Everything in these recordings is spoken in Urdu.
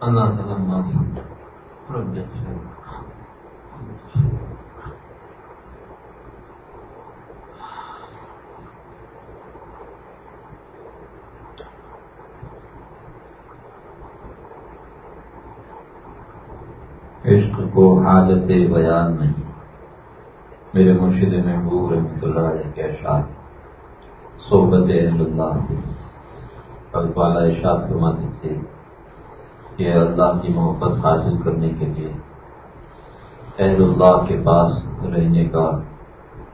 اللہ تعالیٰ عشق کو حالت بیان نہیں۔ میرے مرشد محبوب رحمۃ اللہ علیہ کے اشعار صحبت احمد اللہ اور والا اشاد فرماتے تھے کہ اللہ کی محبت حاصل کرنے کے لیے اہل اللہ کے پاس رہنے کا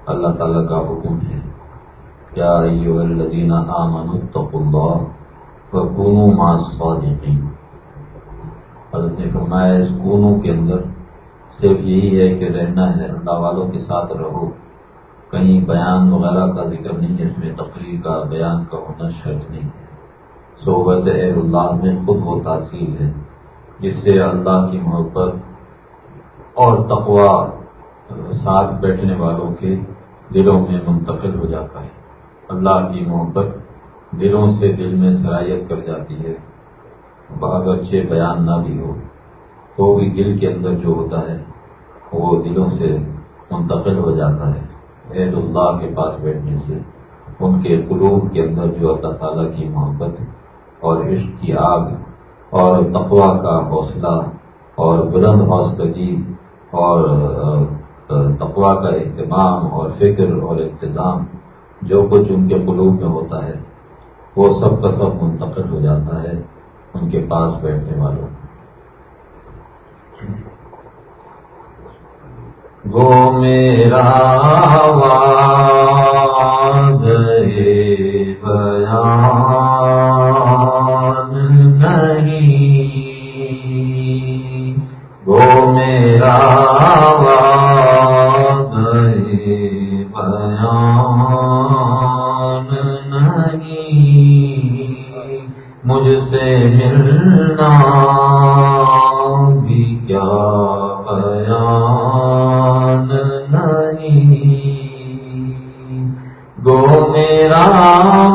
اللہ تعالیٰ کا حکم ہے۔ کیا الذین آمنوا اتقوا اللہ وکونوا مع الصادقین۔ حضرت نے فرمایا، اس کونوں کے اندر صرف یہی ہے کہ رہنا ہے، اللہ والوں کے ساتھ رہو۔ کہیں بیان وغیرہ کا ذکر نہیں ہے اس میں تقریر کا، بیان کا ہونا شرط نہیں ہے۔ صحبت اہل اللہ میں خود وہ تاثیر ہے، جس سے اللہ کی محبت اور تقوا ساتھ بیٹھنے والوں کے دلوں میں منتقل ہو جاتا ہے۔ اللہ کی محبت دلوں سے دل میں سرایت کر جاتی ہے۔ بہت اچھے بیان نہ بھی ہو تو بھی دل کے اندر جو ہوتا ہے، وہ دلوں سے منتقل ہو جاتا ہے۔ عید اللہ کے پاس بیٹھنے سے، ان کے قلوب کے اندر جو اللہ تعالیٰ کی محبت اور عشق کی آگ اور تقوا کا حوصلہ اور بلند حوصلگی اور تقوا کا اہتمام اور فکر اور انتظام جو کچھ ان کے قلوب میں ہوتا ہے، وہ سب کا سب منتقل ہو جاتا ہے ان کے پاس بیٹھنے والوں گو میرا میرا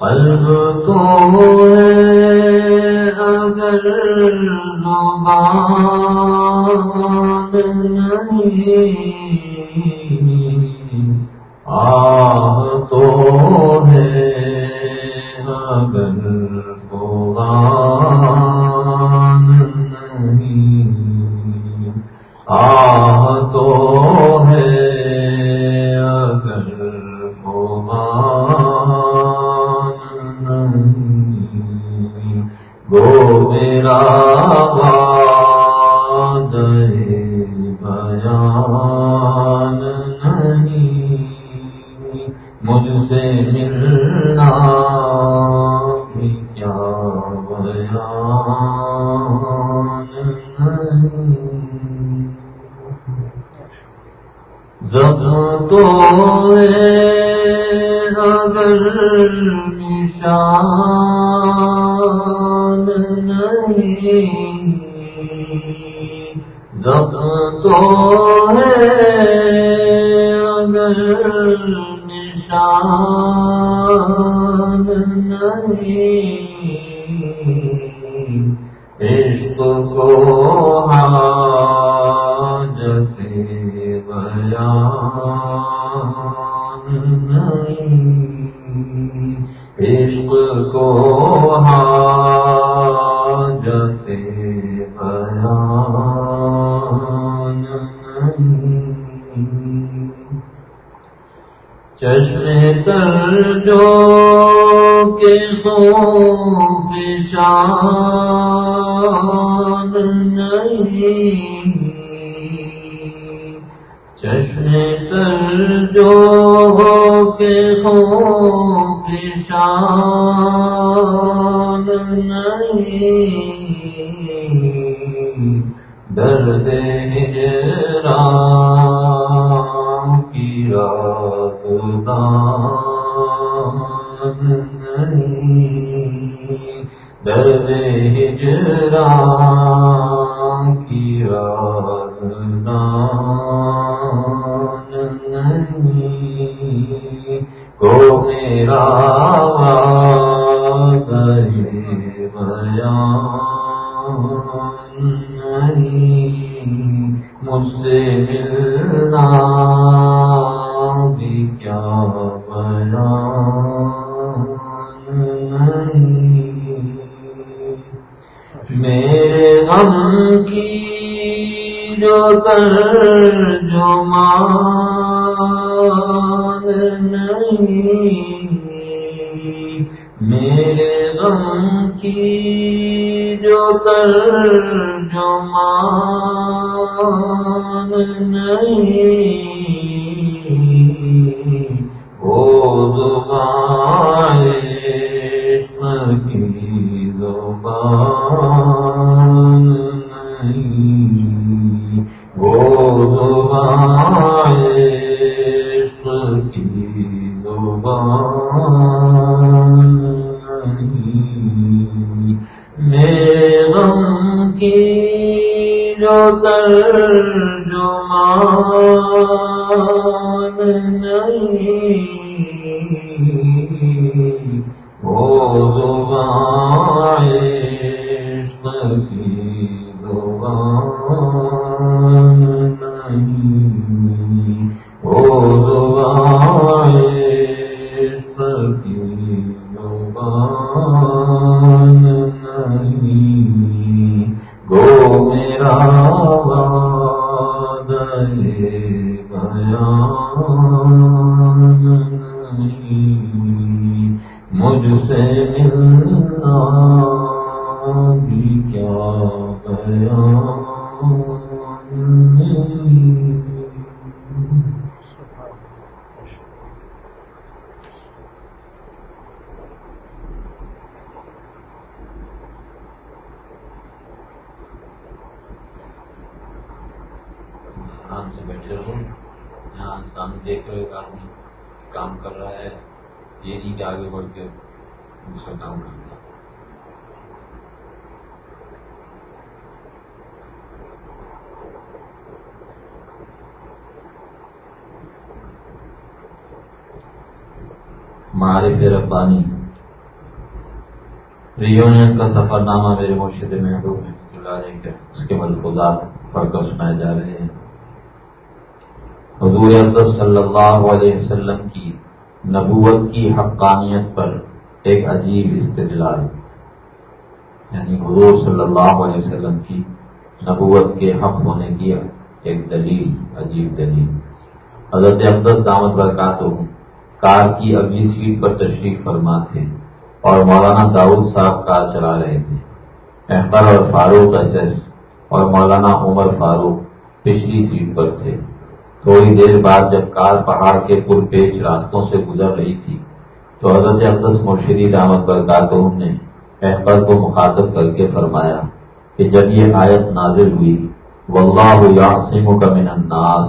قلب کو ہے اگر نمان نہیں۔ آہ تو ہے اگر قرآن میرا باد بیان نہیں۔ مجھ سے ملنا کیا بیان نہیں؟ زب تو کے خوف شان نہیں۔ چشم تر جو ہو کے خوف شان درد ہجرا کی رات نہیں درد ہجران۔ ترجمان نہیں وہ زبان عشق کی زبان نہیں وہ زبان عشق کی زبان نہیں جو ترجمان نہیں۔ ہے، یہ نہیں کہ آگے بڑھ کے دوسرا کام کرنا معرف ربانی۔ ریونین کا سفر نامہ میرے مرشد محبوب اللہ علیہ کے، اس کے ملفوظات پڑھ کر سنائے جا رہے ہیں۔ حضور اقدس صلی اللہ علیہ وسلم کی نبوت کی حقانیت پر ایک عجیب استدلال یعنی حضور صلی اللہ علیہ وسلم کی نبوت کے حق ہونے کی ایک دلیل، عجیب دلیل۔ حضرت اقدس دامت برکات کار کی اگلی سیٹ پر تشریف فرما تھے اور مولانا داؤد صاحب کار چلا رہے تھے۔ احمد اور فاروق ایس ایس اور مولانا عمر فاروق پچھلی سیٹ پر تھے۔ تھوڑی دیر بعد جب کار پہاڑ کے پل پیچ راستوں سے گزر رہی تھی، تو حضرت اقدس مرشدی دامت برکاتہم نے احمد کو مخاطب کر کے فرمایا کہ جب یہ آیت نازل ہوئی، واللہ یعصمک من الناس،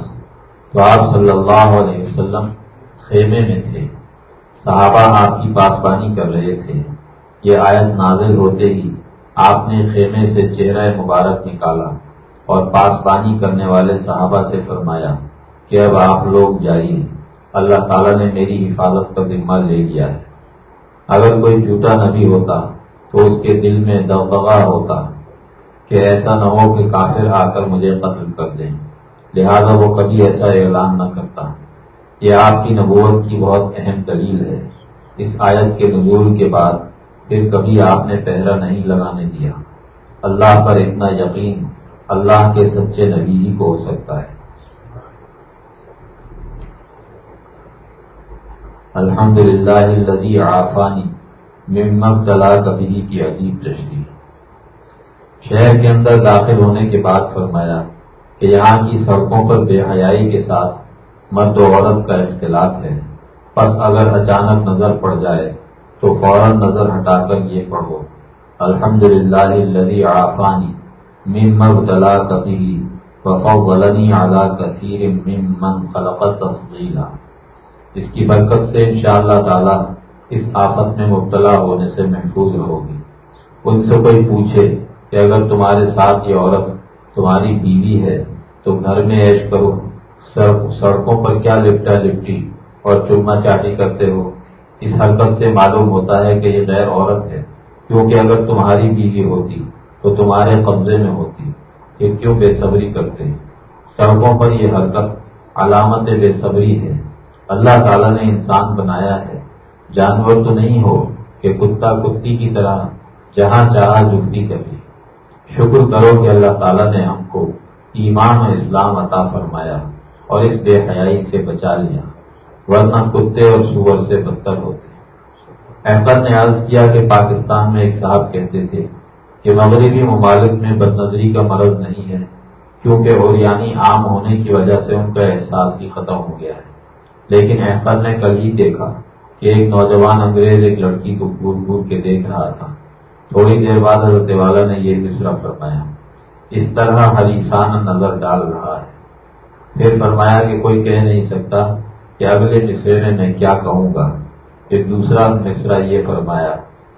تو آپ صلی اللہ علیہ وسلم خیمے میں تھے، صحابہ آپ کی پاسبانی کر رہے تھے۔ یہ آیت نازل ہوتے ہی آپ نے خیمے سے چہرہ مبارک نکالا اور پاسبانی کرنے والے صحابہ سے فرمایا کہ اب آپ لوگ جائیے۔ اللہ تعالیٰ نے میری حفاظت کا ذمہ لے لیا ہے۔ اگر کوئی جھوٹا نبی ہوتا تو اس کے دل میں دغدغہ ہوتا کہ ایسا نہ ہو کہ کافر آ کر مجھے قتل کر دیں۔ لہذا وہ کبھی ایسا اعلان نہ کرتا۔ یہ آپ کی نبوت کی بہت اہم دلیل ہے۔ اس آیت کے نزول کے بعد پھر کبھی آپ نے پہرا نہیں لگانے دیا۔ اللہ پر اتنا یقین اللہ کے سچے نبی ہی کو ہو سکتا ہے۔ الحمد للہ آفانی ممت کبھی کی عجیب تشریح۔ شہر کے اندر داخل ہونے کے بعد فرمایا کہ یہاں کی سڑکوں پر بے حیائی کے ساتھ مرد و عورت کا اختلاط ہے۔ بس اگر اچانک نظر پڑ جائے تو فوراً نظر ہٹا کر یہ پڑھو۔ الحمد للہ الذي عافانی مما ابتلاك به وفضلني على كثير ممن خلق تفضيلا اس کی برکت سے انشاءاللہ تعالی اس آفت میں مبتلا ہونے سے محفوظ ہوگی ان سے کوئی پوچھے کہ اگر تمہارے ساتھ یہ عورت تمہاری بیوی ہے تو گھر میں عیش کرو سڑکوں پر کیا لپٹا لپٹی اور چوما چاٹی کرتے ہو؟ اس حرکت سے معلوم ہوتا ہے کہ یہ غیر عورت ہے، کیونکہ اگر تمہاری بیوی ہوتی تو تمہارے قبضے میں ہوتی، یہ کیوں بے صبری کرتے؟ سڑکوں پر یہ حرکت علامت بے صبری ہے۔ اللہ تعالیٰ نے انسان بنایا ہے۔ جانور تو نہیں ہو کہ کتا کتی کی طرح جہاں چاہا جگتی کبھی شکر کرو کہ اللہ تعالیٰ نے ہم کو ایمان و اسلام عطا فرمایا اور اس بے حیائی سے بچا لیا، ورنہ کتے اور سور سے بدتر ہوتے۔ احمد نے عرض کیا کہ پاکستان میں ایک صاحب کہتے تھے کہ مغربی ممالک میں بد نظری کا مرض نہیں ہے، کیونکہ اور یعنی عام ہونے کی وجہ سے ان کا احساس ہی ختم ہو گیا ہے۔ لیکن احمد نے کل ہی دیکھا کہ ایک نوجوان انگریز ایک لڑکی کو گور گور کے دیکھ رہا تھا۔ تھوڑی دیر بعد حضرت والا نے یہ مصرا فرمایا، اس طرح ہر انسان نظر ڈال رہا ہے۔ پھر فرمایا کہ کوئی کہہ نہیں سکتا کہ اگلے مصرے میں میں کیا کہوں گا۔ پھر دوسرا مصرا یہ فرمایا،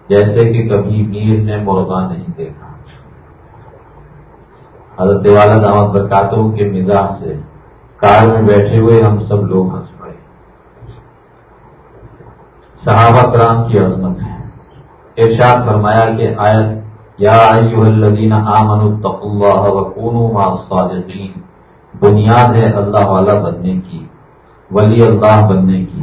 جیسے کہ کبھی میر نے مرغا نہیں دیکھا۔ حضرت والا دعوت برکاتوں کے مزاج سے کار میں بیٹھے ہوئے ہم سب لوگ ہنس صحابہ کرام کی عظمت ہے۔ ارشاد فرمایا کہ آیت، یا الذین آمنوا اللہ وکونوا مع الصادقین۔ بنیاد ہے اللہ والا بننے کی، ولی اللہ بننے کی،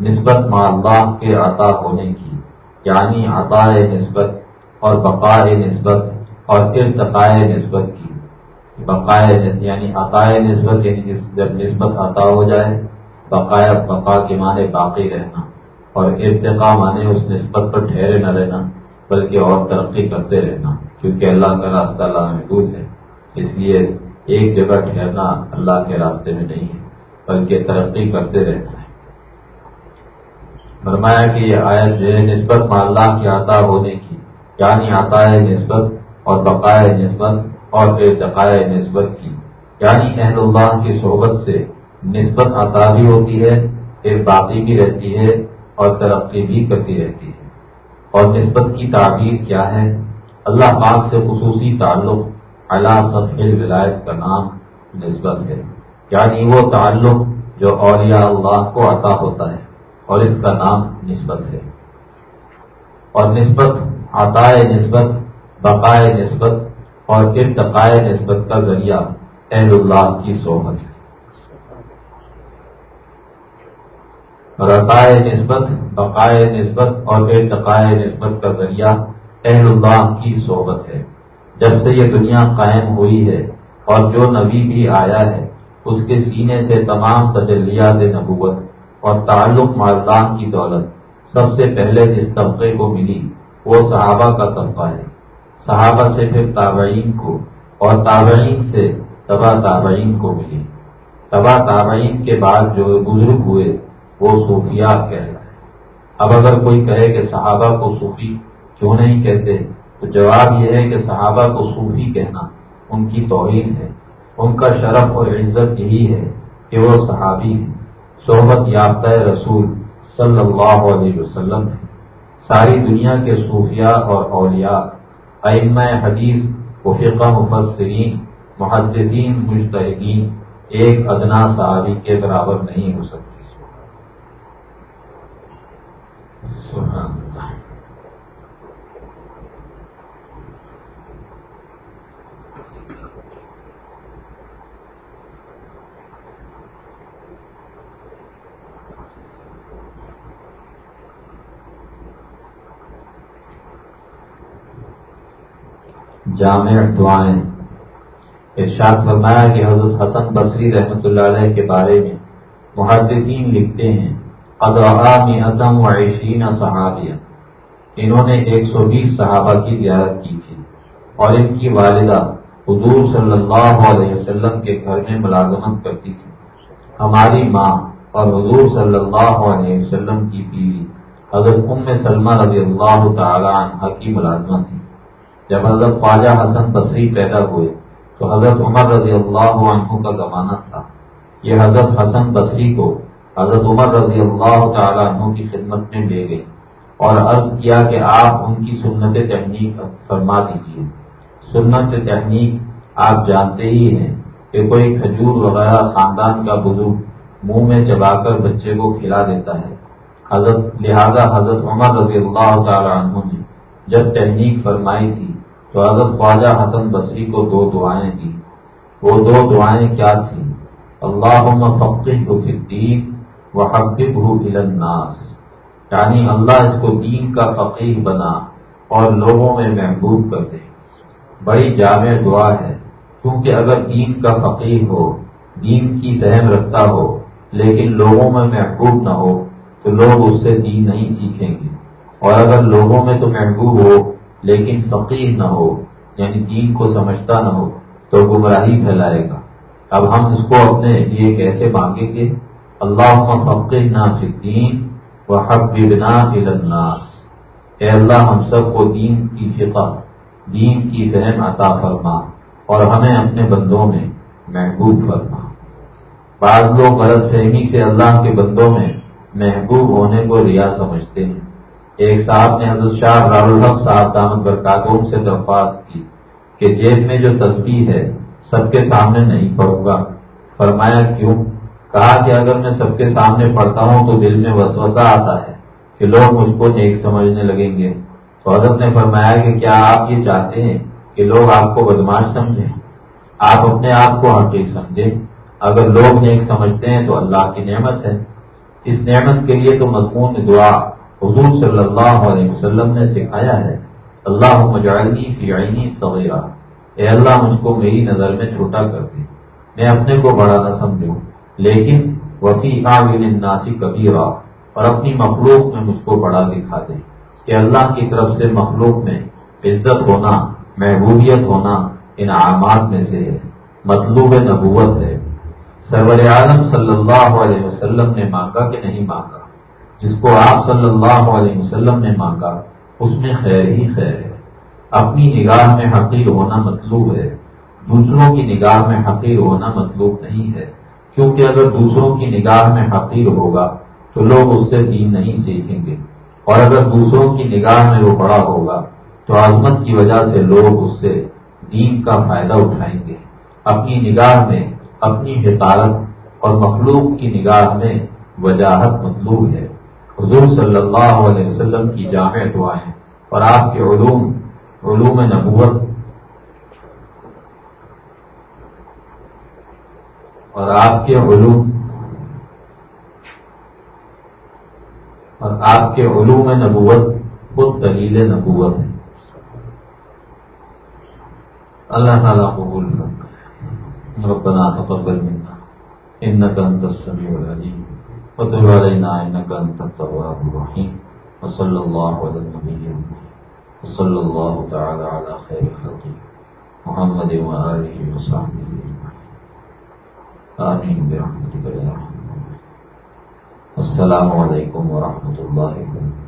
نسبت مع اللہ کے عطا ہونے کی۔ یعنی عطا نسبت اور بقائے نسبت اور ارتقائے نسبت کی۔ بقائے یعنی عطائے نسبت یعنی جب نسبت عطا ہو جائے، بقایا بقا کے معنی باقی رہنا۔ اور ارتقا مانے اس نسبت پر ٹھہرے نہ رہنا، بلکہ اور ترقی کرتے رہنا، کیونکہ اللہ کا راستہ اللہ محدود ہے۔ اس لیے ایک جگہ ٹھہرنا اللہ کے راستے میں نہیں ہے، بلکہ ترقی کرتے رہنا ہے۔ فرمایا کہ یہ آیت جو ہے نسبت اللہ کی عطا ہونے کی یعنی عطا نسبت اور بقائے نسبت اور ارتقائے نسبت کی۔ یعنی اہل اللہ کی صحبت سے نسبت عطا بھی ہوتی ہے، پھر باقی بھی رہتی ہے اور ترقی بھی کرتی رہتی ہے۔ اور نسبت کی تعبیر کیا ہے؟ اللہ پاک سے خصوصی تعلق اللہ سفید ولایت کا نام نسبت ہے۔ یعنی وہ تعلق جو اولیاء اللہ کو عطا ہوتا ہے اور اس کا نام نسبت ہے۔ اور نسبت عطائے نسبت، بقائے نسبت اور ارتقائے نسبت کا ذریعہ اہل اللہ کی صحبت ہے۔ اور عطائے نسبت، بقائے نسبت اور ارتقائے نسبت کا ذریعہ اہل اللہ کی صحبت ہے۔ جب سے یہ دنیا قائم ہوئی ہے اور جو نبی بھی آیا ہے، اس کے سینے سے تمام تجلیات نبوت اور تعلق مالدان کی دولت سب سے پہلے جس طبقے کو ملی، وہ صحابہ کا طبقہ ہے۔ صحابہ سے پھر تابعین کو اور تابعین سے تبا تابعین کو ملی۔ تبا تابعین کے بعد جو بزرگ ہوئے وہ صوفیات کہہ اب اگر کوئی کہے کہ صحابہ کو صوفی کیوں نہیں کہتے، تو جواب یہ ہے کہ صحابہ کو صوفی کہنا ان کی توہین ہے۔ ان کا شرف اور عزت یہی ہے کہ وہ صحابی ہیں۔ صحبت یافتہ رسول صلی اللہ علیہ وسلم ہے ساری دنیا کے صوفیاء اور اولیاء، ائمہ حدیث و فقہ مفسرین، محدثین مشتحدین ایک ادنا صحابی کے برابر نہیں ہو جامع دعائیں۔ ارشاد فرمایا کہ حضرت حسن بصری رحمۃ اللہ علیہ کے بارے میں محدثین لکھتے ہیں۔ ادم و عشرین صحابیہ انہوں نے ایک سو بیس صحابہ کی زیارت کی تھی اور ان کی والدہ حضور صلی اللہ علیہ وسلم کے گھر میں ملازمت کرتی تھی۔ ہماری ماں اور حضور صلی اللہ علیہ وسلم کی بیوی حضرت ام سلمہ رضی اللہ تعالی عنہ کی ملازمت تھی۔ جب حضرت خواجہ حسن بصری پیدا ہوئے تو حضرت عمر رضی اللہ عنہ کا زمانہ تھا۔ یہ حضرت حسن بصری کو حضرت عمر رضی اللہ تعالیٰ عنہ کی خدمت میں لے گئی اور عرض کیا کہ آپ ان کی سنت تحنیک فرما دیجیے سنت تحنیک آپ جانتے ہی ہیں کہ کوئی کھجور وغیرہ خاندان کا بزرگ منہ میں چبا کر بچے کو کھلا دیتا ہے۔ حضرت لہذا حضرت عمر رضی اللہ تعالی عنہ نے جب تحنیک فرمائی تھی تو حضرت خواجہ حسن بصری کو دو دعائیں دی وہ دو دعائیں کیا تھیں؟ اللہ فقی الدین و حقب الناس یعنی اللہ اس کو دین کا فقیر بنا اور لوگوں میں محبوب کر دے۔ بڑی جامع دعا ہے، کیونکہ اگر دین کا فقیر ہو، دین کی ذہن رکھتا ہو، لیکن لوگوں میں محبوب نہ ہو، تو لوگ اس سے دین نہیں سیکھیں گے۔ اور اگر لوگوں میں تو محبوب ہو، لیکن فقیر نہ ہو یعنی دین کو سمجھتا نہ ہو، تو گمراہی پھیلائے گا۔ اب ہم اس کو اپنے لیے کیسے مانگیں گے؟ اللہ فقیر فکین و حق الناس۔ اے اللہ، ہم سب کو دین کی فقہ، دین کی ذہن عطا فرما اور ہمیں اپنے بندوں میں محبوب فرما۔ بعض لوگ غلط فہمی سے اللہ کے بندوں میں محبوب ہونے کو ریا سمجھتے ہیں۔ ایک صاحب نے حضرت شاہ الحق صاحب دامد برکاتوں سے درخواست کی کہ جیب میں جو تصویر ہے، سب کے سامنے نہیں پڑھوں گا۔ فرمایا، کیوں؟ کہا کہ اگر میں سب کے سامنے پڑھتا ہوں تو دل میں وسوسہ آتا ہے کہ لوگ مجھ کو نیک سمجھنے لگیں گے۔ تو حضرت نے فرمایا کہ کیا آپ یہ چاہتے ہیں کہ لوگ آپ کو بدماش سمجھیں؟ آپ اپنے آپ کو حقیق سمجھیں۔ اگر لوگ نیک سمجھتے ہیں تو اللہ کی نعمت ہے۔ اس نعمت کے لیے تو مضمون دعا حضور صلی اللہ علیہ وسلم نے سکھایا ہے۔ اللہ مجعلنی فی عینی صغیرہ۔ اے اللہ، مجھ کو میری نظر میں چھوٹا کر دے۔ میں اپنے کو بڑا نہ سمجھوں۔ لیکن وفی الناسی کبیرہ اور اپنی مخلوق میں مجھ کو بڑا دکھا دے کہ اللہ کی طرف سے مخلوق میں عزت ہونا، محبوبیت ہونا انعامات میں سے ہے، مطلوب نبوت ہے۔ سرور عالم صلی اللہ علیہ وسلم نے مانگا کہ نہیں مانگا؟ جس کو آپ صلی اللہ علیہ وسلم نے مانگا، اس میں خیر ہی خیر ہے۔ اپنی نگاہ میں حقیر ہونا مطلوب ہے۔ دوسروں کی نگاہ میں حقیر ہونا مطلوب نہیں ہے۔ کیونکہ اگر دوسروں کی نگاہ میں حقیر ہوگا تو لوگ اس سے دین نہیں سیکھیں گے۔ اور اگر دوسروں کی نگاہ میں وہ بڑا ہوگا تو عظمت کی وجہ سے لوگ اس سے دین کا فائدہ اٹھائیں گے۔ اپنی نگاہ میں اپنی حکارت اور مخلوق کی نگاہ میں وجاہت مطلوب ہے۔ حضور صلی اللہ علیہ وسلم کی جامع دعائیں اور آپ کے علوم علوم نبوت اور آپ کے علوم اور آپ کے علوم نبوت خود دلیل نبوت ہے۔ اللہ تعالیٰ قبول کرتا ربنا تقبل منا۔ انك انت السميع العليم وتب علينا انك انت التواب الرحيم وصلى الله على النبي وصلى الله تعالى على خير خلقه محمد وآله وصحبه آمین برحمتك يا رحمة السلام عليكم ورحمة الله وبركاته